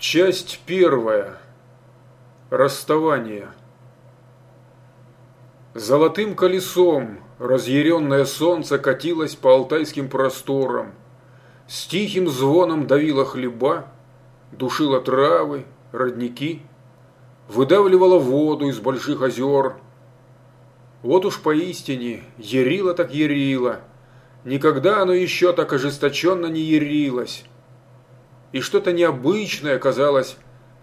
Часть первая. Расставание. Золотым колесом разъяренное солнце катилось по алтайским просторам. С тихим звоном давило хлеба, душило травы, родники, выдавливало воду из больших озер. Вот уж поистине, ярило так ярило, никогда оно еще так ожесточенно не ярилось и что-то необычное, казалось,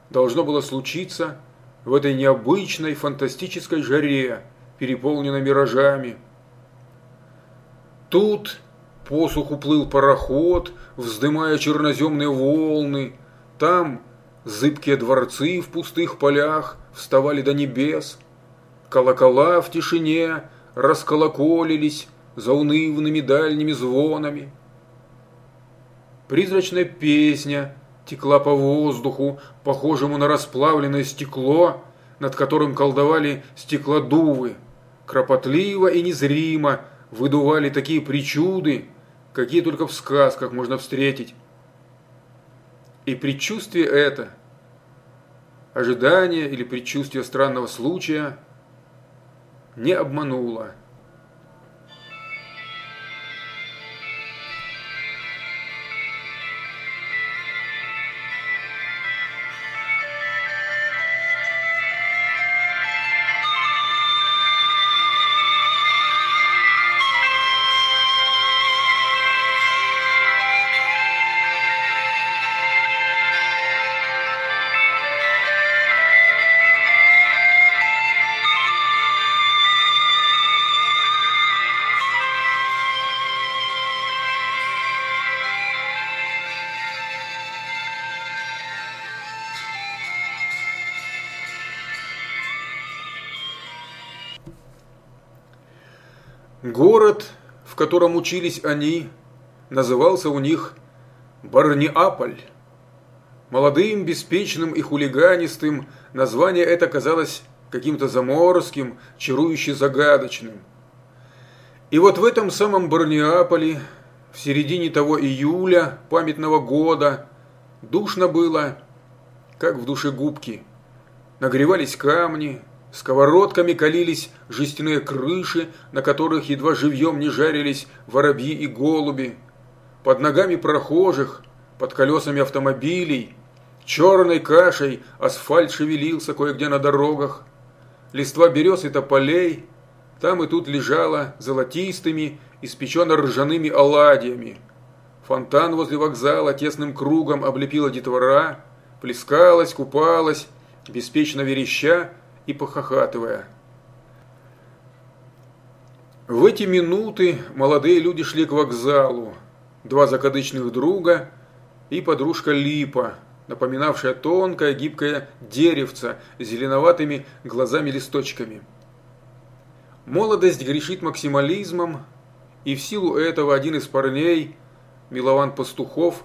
должно было случиться в этой необычной фантастической жаре, переполненной миражами. Тут посуху плыл пароход, вздымая черноземные волны, там зыбкие дворцы в пустых полях вставали до небес, колокола в тишине расколоколились заунывными дальними звонами. Призрачная песня текла по воздуху, похожему на расплавленное стекло, над которым колдовали стеклодувы. Кропотливо и незримо выдували такие причуды, какие только в сказках можно встретить. И предчувствие это, ожидание или предчувствие странного случая, не обмануло. В котором учились они, назывался у них Барниаполь. Молодым, беспечным и хулиганистым название это казалось каким-то заморским, чарующе загадочным. И вот в этом самом Барниаполе, в середине того июля памятного года, душно было, как в душе губки. Нагревались камни, Сковородками калились жестяные крыши, на которых едва живьем не жарились воробьи и голуби. Под ногами прохожих, под колесами автомобилей, черной кашей асфальт шевелился кое-где на дорогах. Листва берез и тополей там и тут лежала золотистыми, испеченно ржаными оладьями. Фонтан возле вокзала тесным кругом облепила детвора, плескалась, купалась, беспечно вереща, и похохатывая. В эти минуты молодые люди шли к вокзалу. Два закадычных друга и подружка Липа, напоминавшая тонкое гибкое деревце с зеленоватыми глазами-листочками. Молодость грешит максимализмом, и в силу этого один из парней, Милован Пастухов,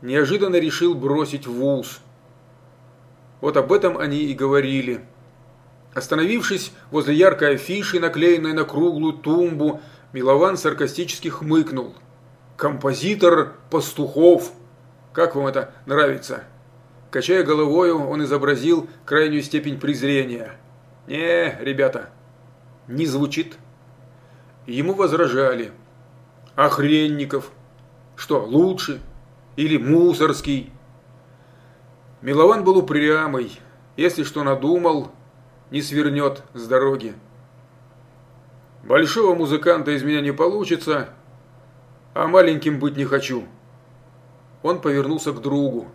неожиданно решил бросить вуз. Вот об этом они и говорили – Остановившись возле яркой афиши, наклеенной на круглую тумбу, Милован саркастически хмыкнул. «Композитор Пастухов! Как вам это нравится?» Качая головою, он изобразил крайнюю степень презрения. «Не, ребята, не звучит». Ему возражали. «Охренников! Что, лучше? Или Мусорский?» Милован был упрямый. Если что надумал, не свернет с дороги. Большого музыканта из меня не получится, а маленьким быть не хочу. Он повернулся к другу.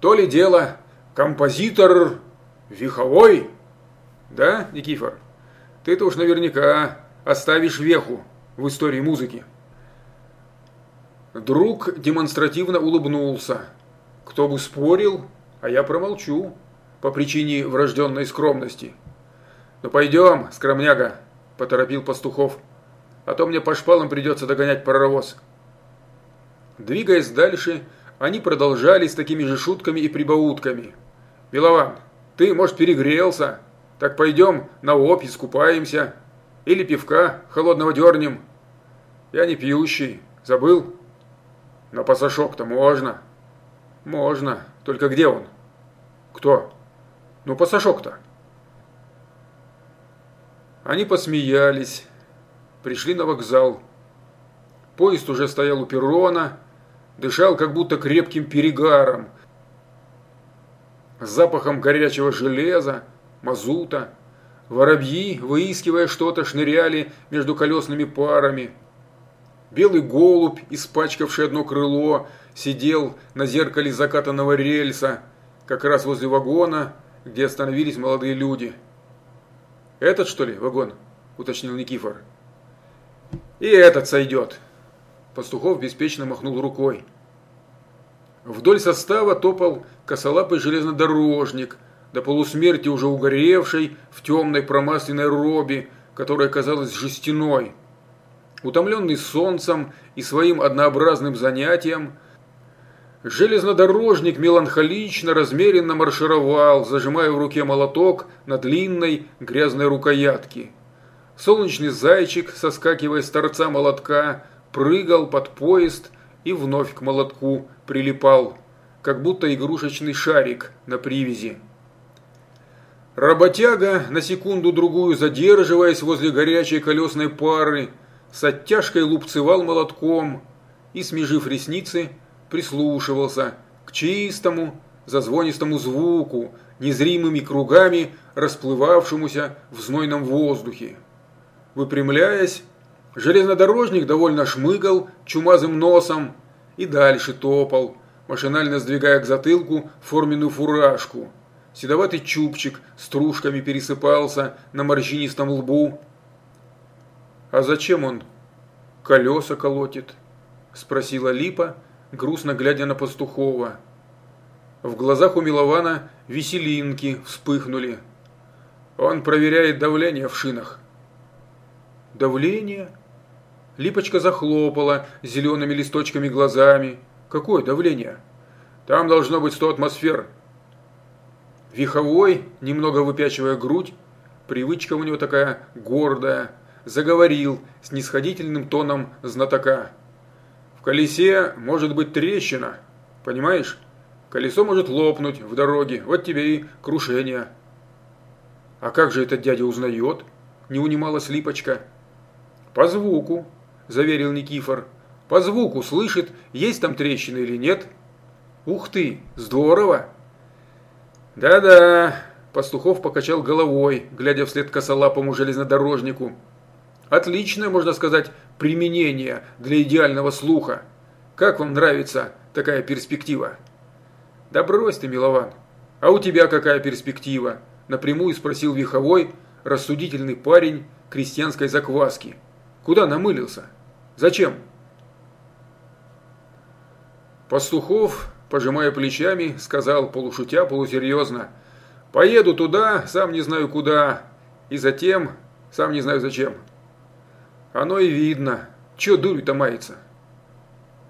То ли дело композитор веховой? Да, Никифор? Ты-то уж наверняка оставишь веху в истории музыки. Друг демонстративно улыбнулся. Кто бы спорил, а я промолчу по причине врожденной скромности. «Ну пойдем, скромняга», – поторопил Пастухов, – «а то мне по шпалам придется догонять паровоз». Двигаясь дальше, они продолжали с такими же шутками и прибаутками. «Милован, ты, может, перегрелся? Так пойдем на опь искупаемся. Или пивка холодного дернем. Я не пьющий, забыл? Но пасашок-то можно». «Можно, только где он? Кто? Ну, пасашок-то. Они посмеялись, пришли на вокзал. Поезд уже стоял у перрона, дышал как будто крепким перегаром, с запахом горячего железа, мазута. Воробьи, выискивая что-то, шныряли между колесными парами. Белый голубь, испачкавший одно крыло, сидел на зеркале закатанного рельса, как раз возле вагона, где остановились молодые люди. «Этот, что ли, вагон?» – уточнил Никифор. «И этот сойдет». Пастухов беспечно махнул рукой. Вдоль состава топал косолапый железнодорожник, до полусмерти уже угоревший в темной промасленной робе, которая казалась жестяной. Утомленный солнцем и своим однообразным занятием, железнодорожник меланхолично, размеренно маршировал, зажимая в руке молоток на длинной грязной рукоятке. Солнечный зайчик, соскакивая с торца молотка, прыгал под поезд и вновь к молотку прилипал, как будто игрушечный шарик на привязи. Работяга, на секунду-другую задерживаясь возле горячей колесной пары, с оттяжкой лупцевал молотком и, смежив ресницы, прислушивался к чистому, зазвонистому звуку, незримыми кругами расплывавшемуся в знойном воздухе. Выпрямляясь, железнодорожник довольно шмыгал чумазым носом и дальше топал, машинально сдвигая к затылку форменную фуражку. Седоватый чубчик стружками пересыпался на морщинистом лбу. «А зачем он колеса колотит?» – спросила Липа, грустно глядя на Пастухова. В глазах у Милована веселинки вспыхнули. Он проверяет давление в шинах. «Давление?» Липочка захлопала зелеными листочками глазами. Какое давление? Там должно быть сто атмосфер. Виховой, немного выпячивая грудь, привычка у него такая гордая, заговорил с нисходительным тоном знатока. Колесе может быть трещина, понимаешь? Колесо может лопнуть в дороге, вот тебе и крушение. А как же этот дядя узнает? Не унималась Липочка. По звуку, заверил Никифор. По звуку слышит, есть там трещина или нет. Ух ты, здорово. Да-да, Пастухов покачал головой, глядя вслед косолапому железнодорожнику. Отличное, можно сказать, применение для идеального слуха. Как вам нравится такая перспектива? Да брось ты, Милован. А у тебя какая перспектива? Напрямую спросил Виховой, рассудительный парень крестьянской закваски. Куда намылился? Зачем? Пастухов, пожимая плечами, сказал полушутя, полусерьезно. Поеду туда, сам не знаю куда, и затем, сам не знаю зачем. Оно и видно. Че дурью-то мается?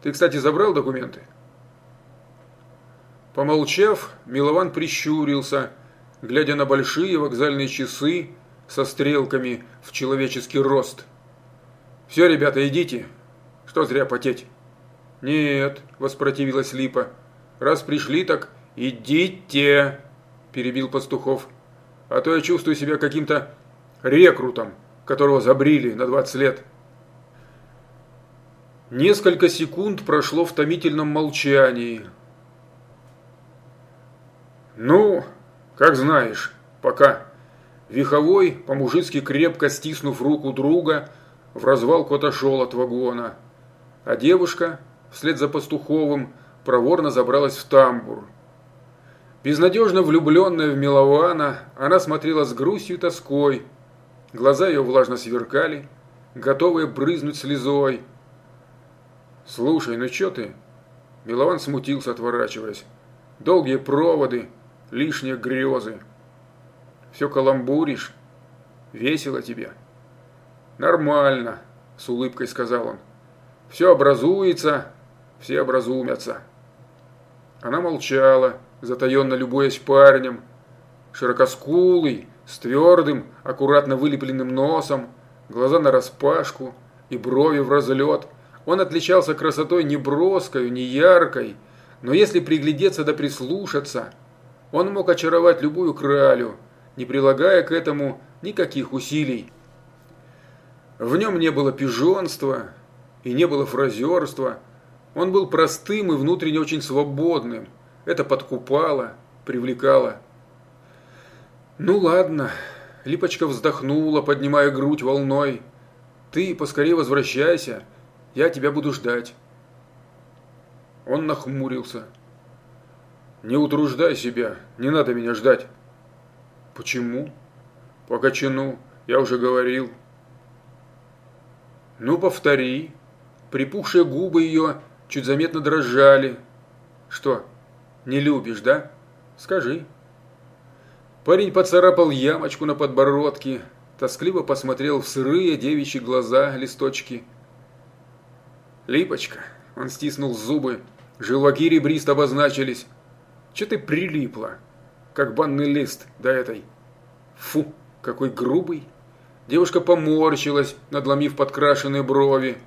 Ты, кстати, забрал документы? Помолчав, Милован прищурился, глядя на большие вокзальные часы со стрелками в человеческий рост – «Все, ребята, идите. Что зря потеть?» «Нет», – воспротивилась Липа. «Раз пришли, так идите», – перебил Пастухов. «А то я чувствую себя каким-то рекрутом, которого забрили на 20 лет». Несколько секунд прошло в томительном молчании. «Ну, как знаешь, пока». Виховой, по-мужицки крепко стиснув руку друга, – в развалку отошел от вагона, а девушка, вслед за Пастуховым, проворно забралась в тамбур. Безнадежно влюбленная в Милована, она смотрела с грустью и тоской. Глаза ее влажно сверкали, готовые брызнуть слезой. «Слушай, ну что ты?» Милован смутился, отворачиваясь. «Долгие проводы, лишние грезы. Все каламбуришь. Весело тебе». «Нормально», – с улыбкой сказал он. «Все образуется, все образумятся». Она молчала, затаенно любуясь парнем, широкоскулый, с твердым, аккуратно вылепленным носом, глаза нараспашку и брови в разлет. Он отличался красотой не броской, не яркой, но если приглядеться да прислушаться, Он мог очаровать любую кралю, не прилагая к этому никаких усилий. В нем не было пижонства и не было фразерства. Он был простым и внутренне очень свободным. Это подкупало, привлекало. «Ну ладно», – Липочка вздохнула, поднимая грудь волной. «Ты поскорее возвращайся, я тебя буду ждать». Он нахмурился. «Не утруждай себя, не надо меня ждать». «Почему?» «По кочану, я уже говорил». «Ну, повтори». Припухшие губы ее чуть заметно дрожали. «Что, не любишь, да? Скажи». Парень поцарапал ямочку на подбородке, тоскливо посмотрел в сырые девичьи глаза листочки. «Липочка», – он стиснул зубы, желваки ребрист обозначились. «Че ты прилипла, как банный лист до этой?» «Фу, какой грубый!» Девушка поморщилась, надломив подкрашенные брови.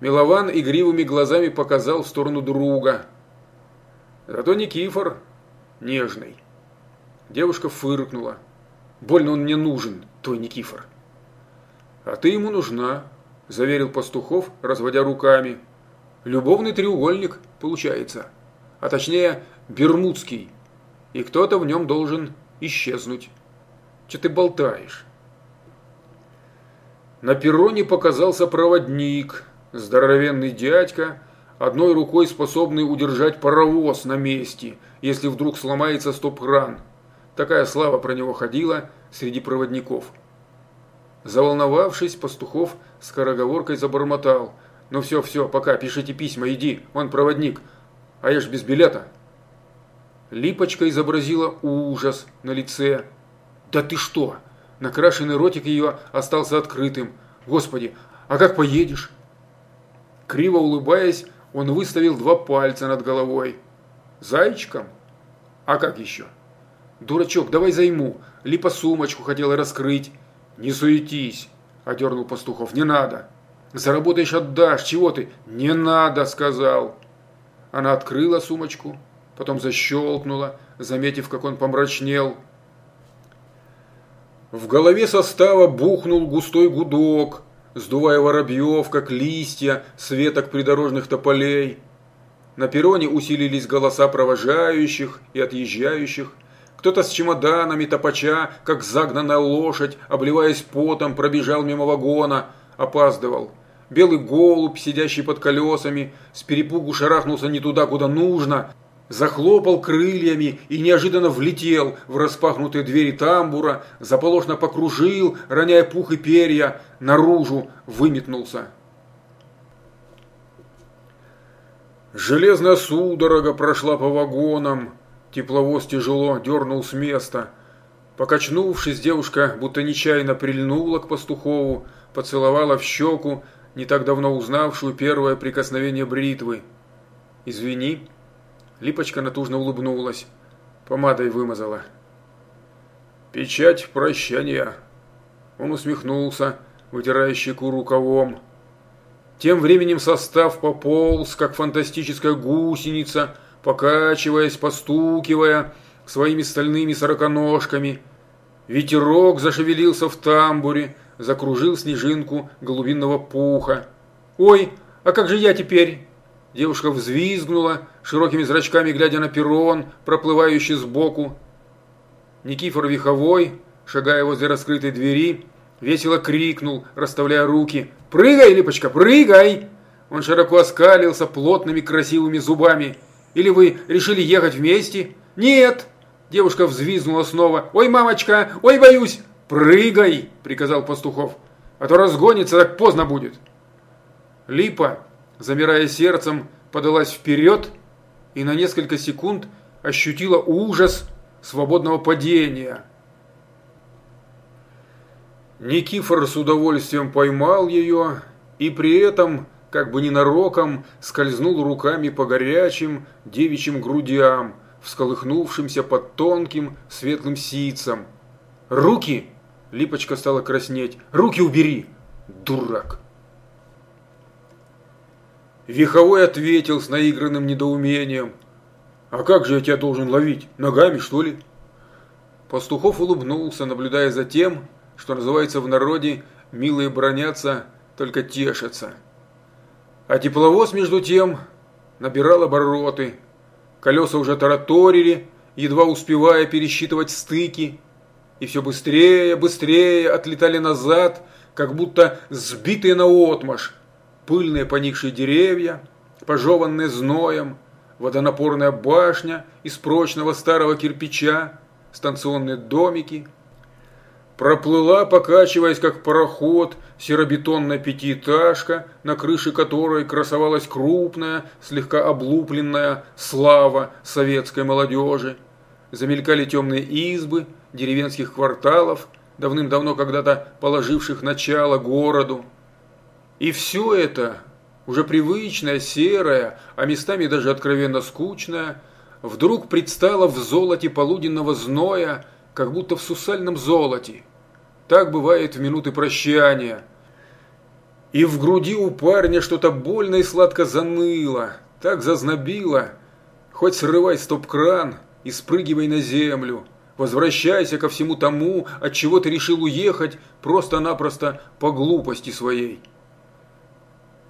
Милован игривыми глазами показал в сторону друга. Зато Никифор нежный. Девушка фыркнула. Больно он мне нужен, твой Никифор. А ты ему нужна, заверил Пастухов, разводя руками. Любовный треугольник получается. А точнее, бермудский. И кто-то в нем должен исчезнуть. Че ты болтаешь? На перроне показался проводник, здоровенный дядька, одной рукой способный удержать паровоз на месте, если вдруг сломается стоп-кран. Такая слава про него ходила среди проводников. Заволновавшись, Пастухов скороговоркой забормотал. «Ну все, все, пока, пишите письма, иди, он проводник, а я ж без билета». Липочка изобразила ужас на лице. «Да ты что?» Накрашенный ротик ее остался открытым. «Господи, а как поедешь?» Криво улыбаясь, он выставил два пальца над головой. «Зайчиком? А как еще?» «Дурачок, давай займу. Липа сумочку хотела раскрыть». «Не суетись», – одернул Пастухов. «Не надо». «Заработаешь, отдашь. Чего ты?» «Не надо», – сказал. Она открыла сумочку, потом защелкнула, заметив, как он помрачнел. В голове состава бухнул густой гудок, сдувая воробьев, как листья с веток придорожных тополей. На перроне усилились голоса провожающих и отъезжающих. Кто-то с чемоданами топача, как загнанная лошадь, обливаясь потом, пробежал мимо вагона, опаздывал. Белый голубь, сидящий под колесами, с перепугу шарахнулся не туда, куда нужно – захлопал крыльями и неожиданно влетел в распахнутые двери тамбура, заполошно покружил, роняя пух и перья, наружу выметнулся. Железная судорога прошла по вагонам, тепловоз тяжело дернул с места. Покачнувшись, девушка будто нечаянно прильнула к пастухову, поцеловала в щеку, не так давно узнавшую первое прикосновение бритвы. «Извини», Липочка натужно улыбнулась. Помадой вымазала. «Печать прощания!» Он усмехнулся, вытирая щеку рукавом. Тем временем состав пополз, как фантастическая гусеница, покачиваясь, постукивая своими стальными сороконожками. Ветерок зашевелился в тамбуре, закружил снежинку голубинного пуха. «Ой, а как же я теперь?» Девушка взвизгнула, широкими зрачками глядя на перрон, проплывающий сбоку. Никифор Виховой, шагая возле раскрытой двери, весело крикнул, расставляя руки. «Прыгай, Липочка, прыгай!» Он широко оскалился плотными красивыми зубами. «Или вы решили ехать вместе?» «Нет!» Девушка взвизгнула снова. «Ой, мамочка! Ой, боюсь!» «Прыгай!» – приказал Пастухов. «А то разгонится, так поздно будет!» Липа замирая сердцем, подалась вперед и на несколько секунд ощутила ужас свободного падения. Никифор с удовольствием поймал ее и при этом, как бы ненароком, скользнул руками по горячим девичьим грудям, всколыхнувшимся под тонким светлым ситцем. «Руки!» – Липочка стала краснеть. «Руки убери, дурак!» Виховой ответил с наигранным недоумением. А как же я тебя должен ловить? Ногами, что ли? Пастухов улыбнулся, наблюдая за тем, что называется в народе «милые бронятся, только тешатся». А тепловоз, между тем, набирал обороты. Колеса уже тараторили, едва успевая пересчитывать стыки, и все быстрее, быстрее отлетали назад, как будто сбитые наотмашь, пыльные поникшие деревья, пожеванные зноем, водонапорная башня из прочного старого кирпича, станционные домики. Проплыла, покачиваясь, как пароход, серобетонная пятиэтажка, на крыше которой красовалась крупная, слегка облупленная слава советской молодежи. Замелькали темные избы деревенских кварталов, давным-давно когда-то положивших начало городу. И все это, уже привычное, серое, а местами даже откровенно скучное, вдруг предстало в золоте полуденного зноя, как будто в сусальном золоте. Так бывает в минуты прощания. И в груди у парня что-то больно и сладко заныло, так зазнобило. Хоть срывай стоп-кран и спрыгивай на землю. Возвращайся ко всему тому, от чего ты решил уехать просто-напросто по глупости своей.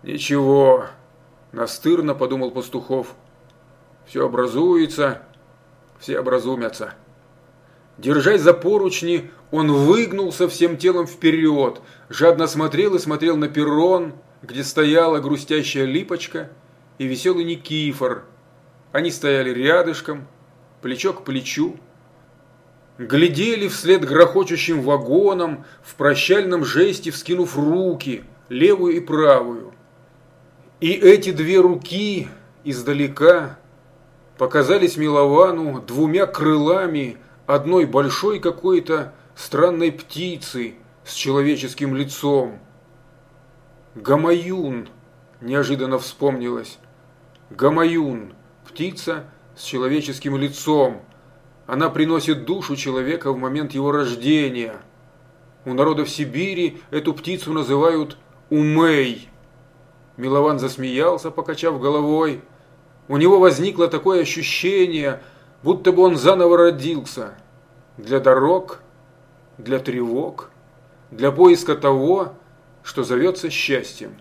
Ничего, настырно подумал Пастухов. Все образуется, все образумятся. Держась за поручни, он выгнулся всем телом вперед, жадно смотрел и смотрел на перрон, где стояла грустящая липочка и веселый Никифор. Они стояли рядышком, плечо к плечу, глядели вслед грохочущим вагонам, в прощальном жесте вскинув руки, левую и правую. И эти две руки издалека показались Миловану двумя крылами одной большой какой-то странной птицы с человеческим лицом. Гамаюн, неожиданно вспомнилось. Гамаюн, птица с человеческим лицом. Она приносит душу человека в момент его рождения. У народов Сибири эту птицу называют умей. Милован засмеялся, покачав головой. У него возникло такое ощущение, будто бы он заново родился. Для дорог, для тревог, для поиска того, что зовется счастьем.